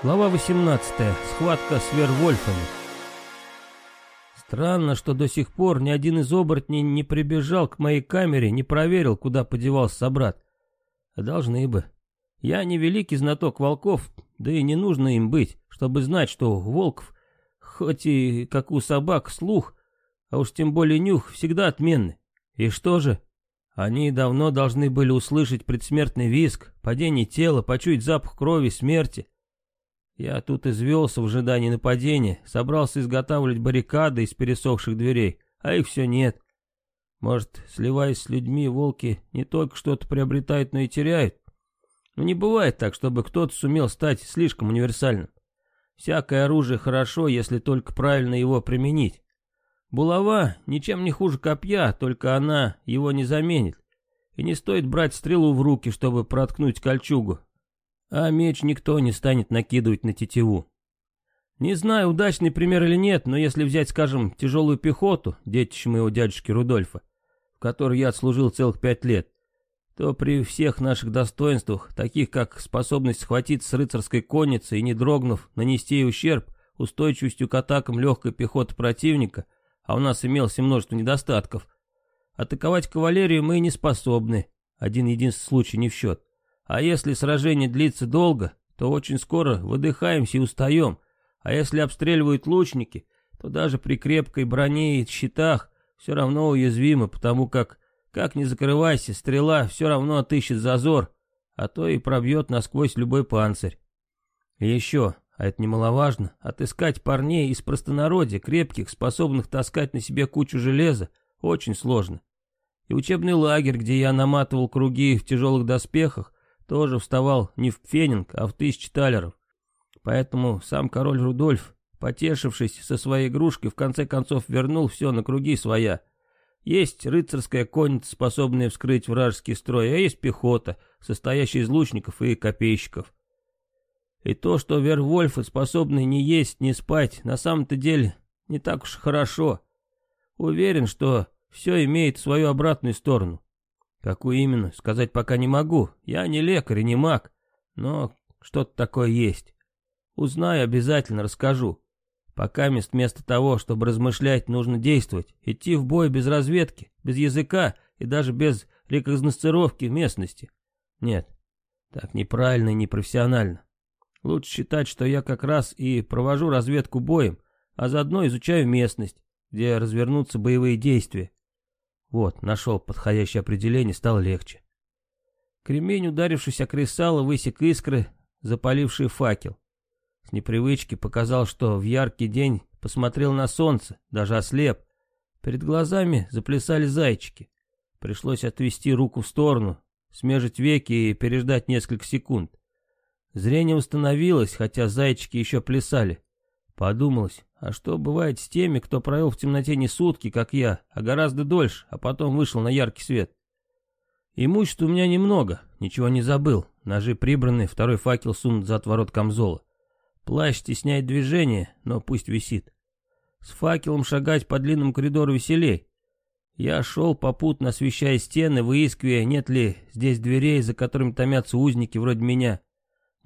Глава 18. Схватка с Вервольфами. Странно, что до сих пор ни один из оборотней не прибежал к моей камере, не проверил, куда подевался собрат. Должны бы. Я не великий знаток волков, да и не нужно им быть, чтобы знать, что волков, хоть и как у собак, слух, а уж тем более нюх, всегда отменны. И что же? Они давно должны были услышать предсмертный визг, падение тела, почуять запах крови, смерти. Я тут извелся в ожидании нападения, собрался изготавливать баррикады из пересохших дверей, а их все нет. Может, сливаясь с людьми, волки не только что-то приобретают, но и теряют? Но не бывает так, чтобы кто-то сумел стать слишком универсальным. Всякое оружие хорошо, если только правильно его применить. Булава ничем не хуже копья, только она его не заменит. И не стоит брать стрелу в руки, чтобы проткнуть кольчугу, а меч никто не станет накидывать на тетиву. Не знаю, удачный пример или нет, но если взять, скажем, тяжелую пехоту, детище моего дядюшки Рудольфа, в которой я отслужил целых пять лет, то при всех наших достоинствах, таких как способность схватиться с рыцарской конницей и не дрогнув, нанести ей ущерб, устойчивостью к атакам легкой пехоты противника, а у нас имелось множество недостатков, атаковать кавалерию мы не способны, один единственный случай не в счет. А если сражение длится долго, то очень скоро выдыхаемся и устаем. А если обстреливают лучники, то даже при крепкой броне и щитах все равно уязвимы, потому как, как ни закрывайся, стрела все равно отыщет зазор, а то и пробьет насквозь любой панцирь. И еще, а это немаловажно, отыскать парней из простонародья, крепких, способных таскать на себе кучу железа, очень сложно. И учебный лагерь, где я наматывал круги в тяжелых доспехах, тоже вставал не в пфенинг, а в тысячи талеров. Поэтому сам король Рудольф, потешившись со своей игрушкой, в конце концов вернул все на круги своя. Есть рыцарская конница, способная вскрыть вражеский строй, а есть пехота, состоящая из лучников и копейщиков. И то, что Вервольфы способны не есть, не спать, на самом-то деле не так уж хорошо. Уверен, что все имеет свою обратную сторону. Какую именно, сказать пока не могу. Я не лекарь и не маг, но что-то такое есть. Узнаю, обязательно расскажу. Пока мест вместо того, чтобы размышлять, нужно действовать. Идти в бой без разведки, без языка и даже без рекогносцировки местности. Нет, так неправильно и непрофессионально. Лучше считать, что я как раз и провожу разведку боем, а заодно изучаю местность, где развернутся боевые действия. Вот, нашел подходящее определение, стало легче. Кремень, ударившись о кресало, высек искры, запаливший факел. С непривычки показал, что в яркий день посмотрел на солнце, даже ослеп. Перед глазами заплясали зайчики. Пришлось отвести руку в сторону, смежить веки и переждать несколько секунд. Зрение установилось, хотя зайчики еще плясали. Подумалось, а что бывает с теми, кто провел в темноте не сутки, как я, а гораздо дольше, а потом вышел на яркий свет? Имущества у меня немного, ничего не забыл. Ножи прибраны, второй факел сунут за отворот камзола. Плащ стесняет движение, но пусть висит. С факелом шагать по длинному коридору веселей. Я шел попутно освещая стены, выискивая, нет ли здесь дверей, за которыми томятся узники вроде меня.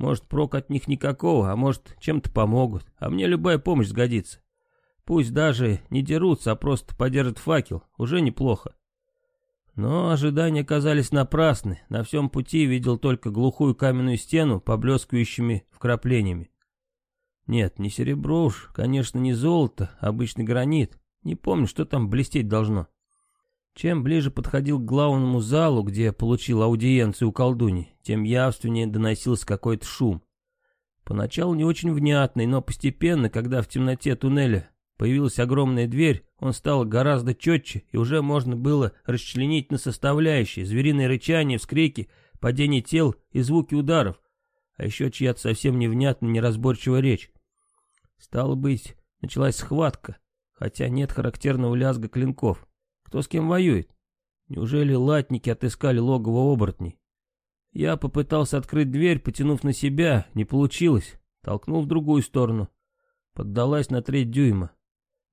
Может, прок от них никакого, а может, чем-то помогут. А мне любая помощь сгодится. Пусть даже не дерутся, а просто подержат факел. Уже неплохо. Но ожидания казались напрасны. На всем пути видел только глухую каменную стену, поблескивающими вкраплениями. Нет, не серебро уж, конечно, не золото, обычный гранит. Не помню, что там блестеть должно. Чем ближе подходил к главному залу, где получил аудиенцию у колдуни, тем явственнее доносился какой-то шум. Поначалу не очень внятный, но постепенно, когда в темноте туннеля появилась огромная дверь, он стал гораздо четче, и уже можно было расчленить на составляющие, звериное рычание, вскрики, падение тел и звуки ударов, а еще чья-то совсем невнятная, неразборчивая речь. Стало быть, началась схватка, хотя нет характерного лязга клинков. Кто с кем воюет? Неужели латники отыскали логово оборотней? Я попытался открыть дверь, потянув на себя, не получилось. Толкнул в другую сторону. Поддалась на треть дюйма.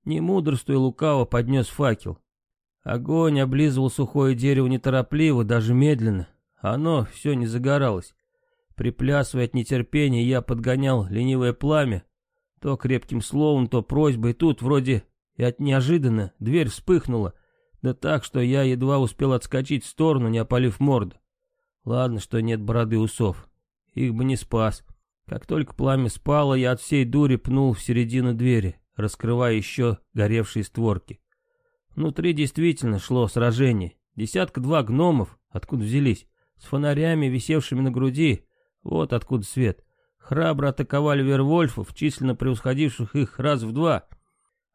Не мудрствуя лукаво, поднес факел. Огонь облизывал сухое дерево неторопливо, даже медленно. Оно все не загоралось. Приплясывая от нетерпения, я подгонял ленивое пламя, то крепким словом, то просьбой. Тут вроде и от неожиданно дверь вспыхнула, да так, что я едва успел отскочить в сторону, не опалив морду. Ладно, что нет бороды усов. Их бы не спас. Как только пламя спало, я от всей дури пнул в середину двери, раскрывая еще горевшие створки. Внутри действительно шло сражение. Десятка-два гномов, откуда взялись, с фонарями, висевшими на груди, вот откуда свет. Храбро атаковали вервольфов, численно превосходивших их раз в два.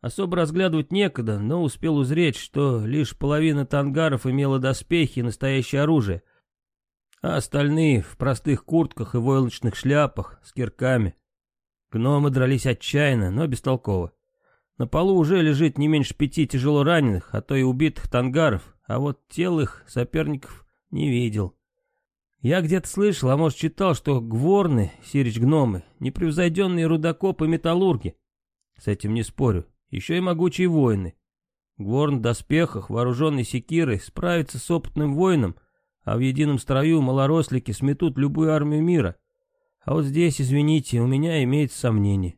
Особо разглядывать некогда, но успел узреть, что лишь половина тангаров имела доспехи и настоящее оружие, а остальные в простых куртках и войлочных шляпах с кирками. Гномы дрались отчаянно, но бестолково. На полу уже лежит не меньше пяти тяжело раненых, а то и убитых тангаров, а вот тел их соперников не видел. Я где-то слышал, а может читал, что гворны, сирич-гномы, непревзойденные рудокопы металлурги. С этим не спорю. Еще и могучие воины. Гворн в доспехах, вооруженный секирой, справится с опытным воином, а в едином строю малорослики сметут любую армию мира. А вот здесь, извините, у меня имеется сомнение.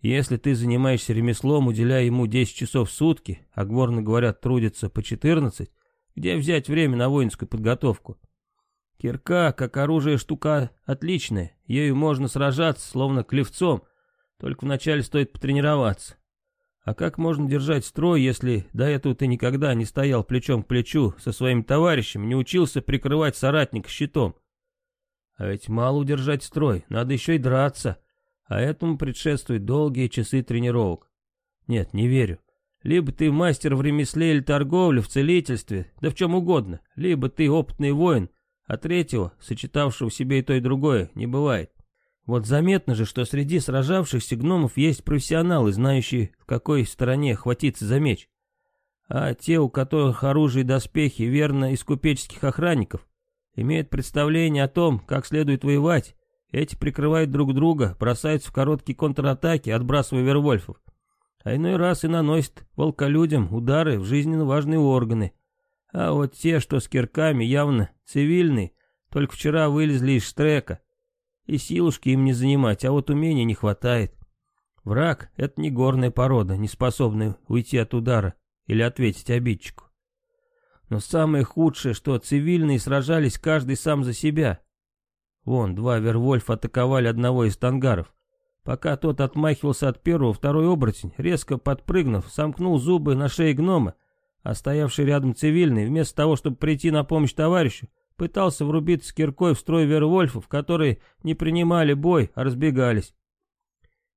Если ты занимаешься ремеслом, уделяя ему 10 часов в сутки, а гворны, говорят, трудятся по 14, где взять время на воинскую подготовку? Кирка, как оружие, штука отличная. Ею можно сражаться, словно клевцом. Только вначале стоит потренироваться. А как можно держать строй, если до этого ты никогда не стоял плечом к плечу со своим товарищем, не учился прикрывать соратника щитом? А ведь мало удержать строй, надо еще и драться. А этому предшествуют долгие часы тренировок. Нет, не верю. Либо ты мастер в ремесле или торговле, в целительстве, да в чем угодно. Либо ты опытный воин, а третьего, сочетавшего в себе и то, и другое, не бывает. Вот заметно же, что среди сражавшихся гномов есть профессионалы, знающие, в какой стороне хватиться за меч. А те, у которых оружие и доспехи верно из купеческих охранников, имеют представление о том, как следует воевать. Эти прикрывают друг друга, бросаются в короткие контратаки, отбрасывая вервольфов. А иной раз и наносят волколюдям удары в жизненно важные органы – а вот те, что с кирками, явно цивильные, только вчера вылезли из штрека. И силушки им не занимать, а вот умений не хватает. Враг — это не горная порода, не способная уйти от удара или ответить обидчику. Но самое худшее, что цивильные сражались каждый сам за себя. Вон, два Вервольфа атаковали одного из тангаров. Пока тот отмахивался от первого, второй оборотень, резко подпрыгнув, сомкнул зубы на шее гнома а стоявший рядом цивильный, вместо того, чтобы прийти на помощь товарищу, пытался врубиться киркой в строй вервольфов, которые не принимали бой, а разбегались.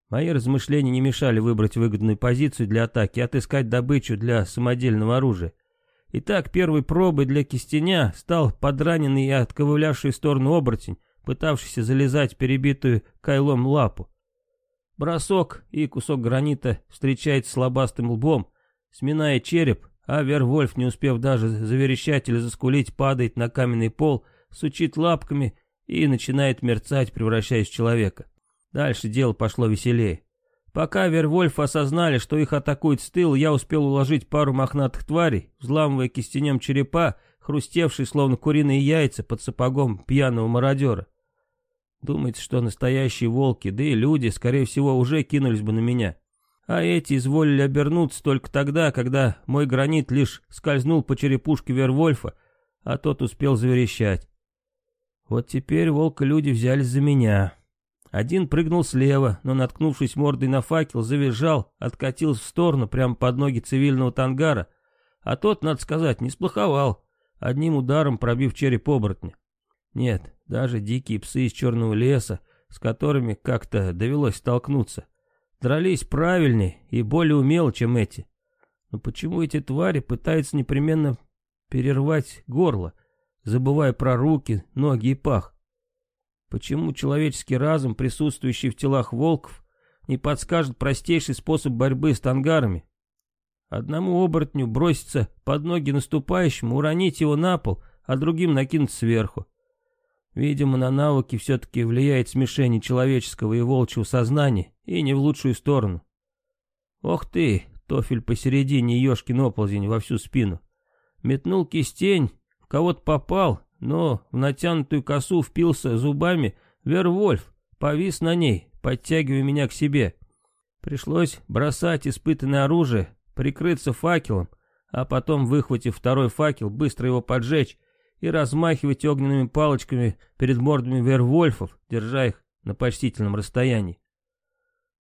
Мои размышления не мешали выбрать выгодную позицию для атаки и отыскать добычу для самодельного оружия. Итак, первой пробой для кистеня стал подраненный и отковылявший в сторону оборотень, пытавшийся залезать в перебитую кайлом лапу. Бросок, и кусок гранита встречается с лбом, сминая череп, а Вервольф, не успев даже заверещать или заскулить, падает на каменный пол, сучит лапками и начинает мерцать, превращаясь в человека. Дальше дело пошло веселее. Пока Вервольф осознали, что их атакуют с тыла, я успел уложить пару мохнатых тварей, взламывая кистенем черепа, хрустевшие словно куриные яйца под сапогом пьяного мародера. Думается, что настоящие волки, да и люди, скорее всего, уже кинулись бы на меня. А эти изволили обернуться только тогда, когда мой гранит лишь скользнул по черепушке Вервольфа, а тот успел заверещать. Вот теперь волка-люди взялись за меня. Один прыгнул слева, но, наткнувшись мордой на факел, завизжал, откатился в сторону прямо под ноги цивильного тангара, а тот, надо сказать, не сплоховал, одним ударом пробив череп оборотня. Нет, даже дикие псы из черного леса, с которыми как-то довелось столкнуться, дрались правильнее и более умело, чем эти. Но почему эти твари пытаются непременно перервать горло, забывая про руки, ноги и пах? Почему человеческий разум, присутствующий в телах волков, не подскажет простейший способ борьбы с тангарами? Одному оборотню броситься под ноги наступающему, уронить его на пол, а другим накинуть сверху. Видимо, на навыки все-таки влияет смешение человеческого и волчьего сознания, и не в лучшую сторону. Ох ты, тофель посередине, ешкин оползень во всю спину. Метнул кистень, в кого-то попал, но в натянутую косу впился зубами Вервольф, повис на ней, подтягивая меня к себе. Пришлось бросать испытанное оружие, прикрыться факелом, а потом, выхватив второй факел, быстро его поджечь и размахивать огненными палочками перед мордами Вервольфов, держа их на почтительном расстоянии.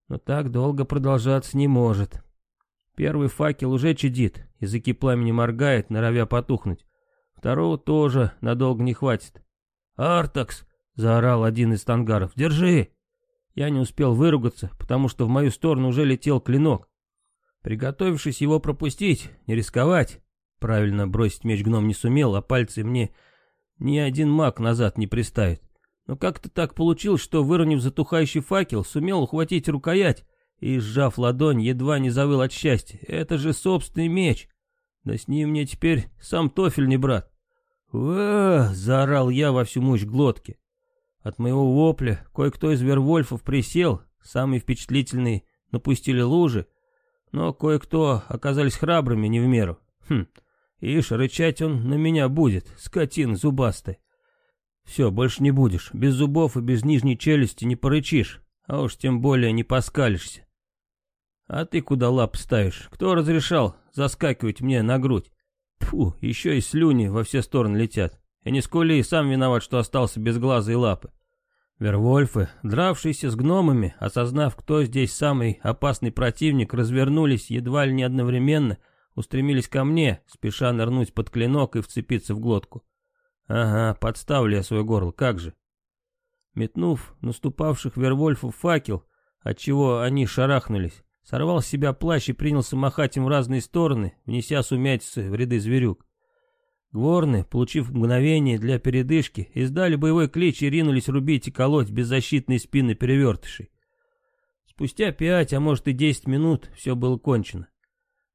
Но так долго продолжаться не может. Первый факел уже чадит, языки пламени моргает, норовя потухнуть. Второго тоже надолго не хватит. «Артакс!» — заорал один из тангаров. «Держи!» Я не успел выругаться, потому что в мою сторону уже летел клинок. Приготовившись его пропустить, не рисковать. Правильно бросить меч гном не сумел, а пальцы мне ни один маг назад не приставит. Но как-то так получилось, что, выронив затухающий факел, сумел ухватить рукоять и, сжав ладонь, едва не завыл от счастья. Это же собственный меч. Да с ним мне теперь сам Тофель не брат. «Уа!» — заорал я во всю мощь глотки. От моего вопля кое-кто из вервольфов присел, самые впечатлительные напустили лужи, но кое-кто оказались храбрыми не в меру. Хм, ишь, рычать он на меня будет, скотин зубастый. Все, больше не будешь, без зубов и без нижней челюсти не порычишь, а уж тем более не поскалишься. А ты куда лап ставишь? Кто разрешал заскакивать мне на грудь? Фу, еще и слюни во все стороны летят. Я не скули и сам виноват, что остался без глаза и лапы. Вервольфы, дравшиеся с гномами, осознав, кто здесь самый опасный противник, развернулись едва ли не одновременно, устремились ко мне, спеша нырнуть под клинок и вцепиться в глотку. Ага, подставлю я свое горло, как же. Метнув наступавших Вервольфов факел, отчего они шарахнулись, Сорвал с себя плащ и принялся махать им в разные стороны, внеся сумятицы в ряды зверюк. Гворны, получив мгновение для передышки, издали боевой клич и ринулись рубить и колоть беззащитные спины перевертышей. Спустя пять, а может и десять минут, все было кончено.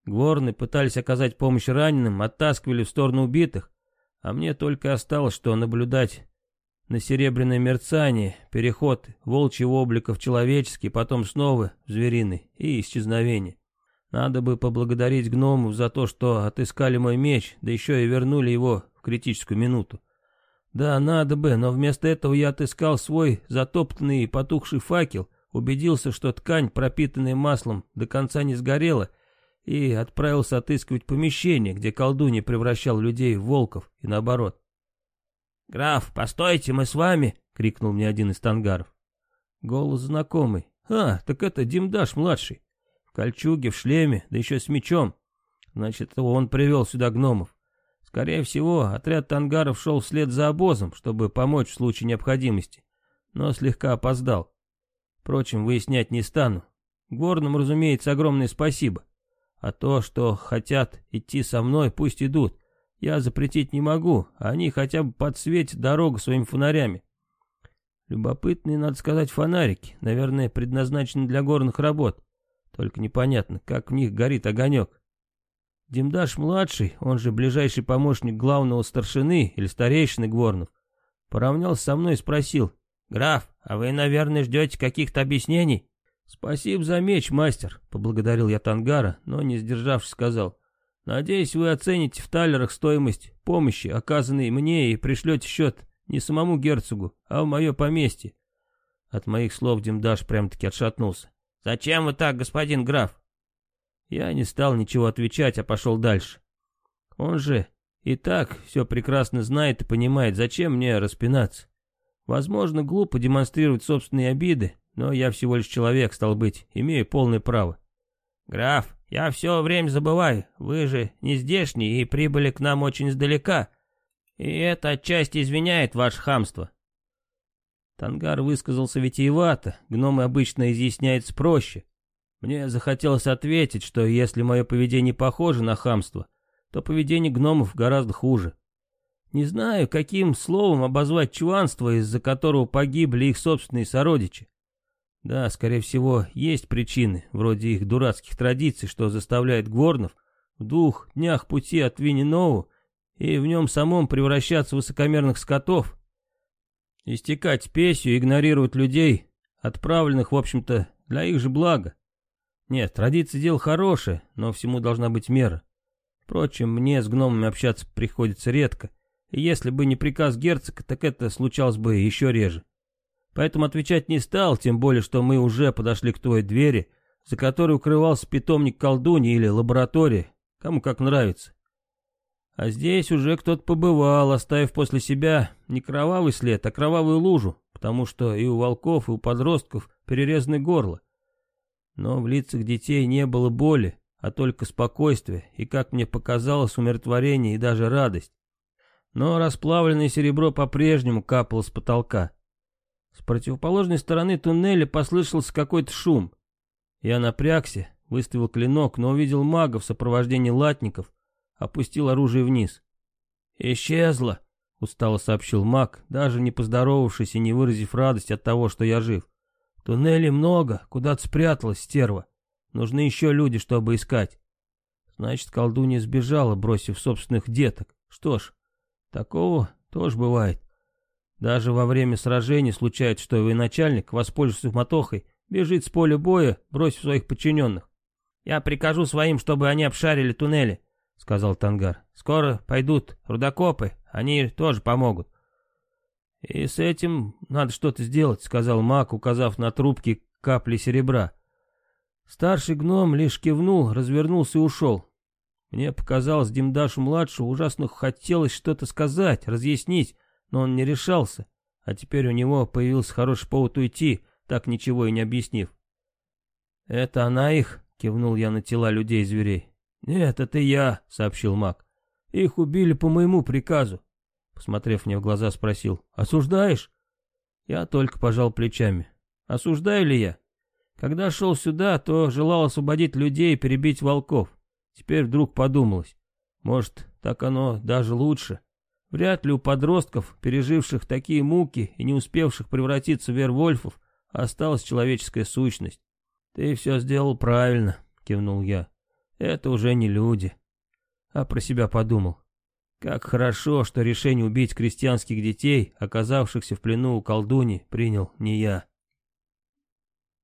Гворны пытались оказать помощь раненым, оттаскивали в сторону убитых, а мне только осталось, что наблюдать на серебряное мерцание, переход волчьего облика в человеческий, потом снова в звериный и исчезновение. Надо бы поблагодарить гномов за то, что отыскали мой меч, да еще и вернули его в критическую минуту. Да, надо бы, но вместо этого я отыскал свой затоптанный и потухший факел, убедился, что ткань, пропитанная маслом, до конца не сгорела, и отправился отыскивать помещение, где колдунья превращал людей в волков и наоборот. «Граф, постойте, мы с вами!» — крикнул мне один из тангаров. Голос знакомый. «А, так это Димдаш-младший. В кольчуге, в шлеме, да еще с мечом. Значит, он привел сюда гномов. Скорее всего, отряд тангаров шел вслед за обозом, чтобы помочь в случае необходимости, но слегка опоздал. Впрочем, выяснять не стану. Горным, разумеется, огромное спасибо. А то, что хотят идти со мной, пусть идут. Я запретить не могу, а они хотя бы подсветят дорогу своими фонарями. Любопытные, надо сказать, фонарики, наверное, предназначены для горных работ. Только непонятно, как в них горит огонек. Димдаш-младший, он же ближайший помощник главного старшины или старейшины Гворнов, поравнялся со мной и спросил, «Граф, а вы, наверное, ждете каких-то объяснений?» «Спасибо за меч, мастер», — поблагодарил я Тангара, но, не сдержавшись, сказал, Надеюсь, вы оцените в талерах стоимость помощи, оказанной мне, и пришлете счет не самому герцогу, а в мое поместье. От моих слов Димдаш прям-таки отшатнулся. «Зачем вы так, господин граф?» Я не стал ничего отвечать, а пошел дальше. Он же и так все прекрасно знает и понимает, зачем мне распинаться. Возможно, глупо демонстрировать собственные обиды, но я всего лишь человек, стал быть, имею полное право. «Граф, я все время забываю, вы же не здешний и прибыли к нам очень издалека. И это отчасти извиняет ваше хамство. Тангар высказался витиевато, гномы обычно изъясняются проще. Мне захотелось ответить, что если мое поведение похоже на хамство, то поведение гномов гораздо хуже. Не знаю, каким словом обозвать чванство, из-за которого погибли их собственные сородичи. Да, скорее всего, есть причины, вроде их дурацких традиций, что заставляет Гворнов в двух днях пути от Винниноу и в нем самом превращаться в высокомерных скотов, истекать спесью и игнорировать людей, отправленных, в общем-то, для их же блага. Нет, традиция дело хорошее, но всему должна быть мера. Впрочем, мне с гномами общаться приходится редко. И если бы не приказ герцога, так это случалось бы еще реже. Поэтому отвечать не стал, тем более, что мы уже подошли к той двери, за которой укрывался питомник колдуни или лаборатория, кому как нравится. А здесь уже кто-то побывал, оставив после себя не кровавый след, а кровавую лужу, потому что и у волков, и у подростков перерезаны горло. Но в лицах детей не было боли, а только спокойствие и, как мне показалось, умиротворение и даже радость. Но расплавленное серебро по-прежнему капало с потолка. С противоположной стороны туннеля послышался какой-то шум. Я напрягся, выставил клинок, но увидел мага в сопровождении латников, опустил оружие вниз. «Исчезла!» — устало сообщил маг, даже не поздоровавшись и не выразив радость от того, что я жив. «Туннелей много, куда-то спряталась стерва. Нужны еще люди, чтобы искать». Значит, колдунья сбежала, бросив собственных деток. Что ж, такого тоже бывает. Даже во время сражений случается, что военачальник, воспользовавшись мотохой, бежит с поля боя, бросив своих подчиненных. «Я прикажу своим, чтобы они обшарили туннели», — сказал Тангар. «Скоро пойдут рудокопы, они тоже помогут». «И с этим надо что-то сделать», — сказал маг, указав на трубки капли серебра. Старший гном лишь кивнул, развернулся и ушел. Мне показалось, Димдашу-младшему ужасно хотелось что-то сказать, разъяснить, но он не решался, а теперь у него появился хороший повод уйти, так ничего и не объяснив. «Это она их?» — кивнул я на тела людей и зверей. «Нет, это я», — сообщил маг. «Их убили по моему приказу». Посмотрев мне в глаза, спросил. «Осуждаешь?» Я только пожал плечами. «Осуждаю ли я?» Когда шел сюда, то желал освободить людей и перебить волков. Теперь вдруг подумалось. Может, так оно даже лучше. Вряд ли у подростков, переживших такие муки и не успевших превратиться в вервольфов, осталась человеческая сущность. «Ты все сделал правильно», — кивнул я. «Это уже не люди». А про себя подумал. Как хорошо, что решение убить крестьянских детей, оказавшихся в плену у колдуни, принял не я.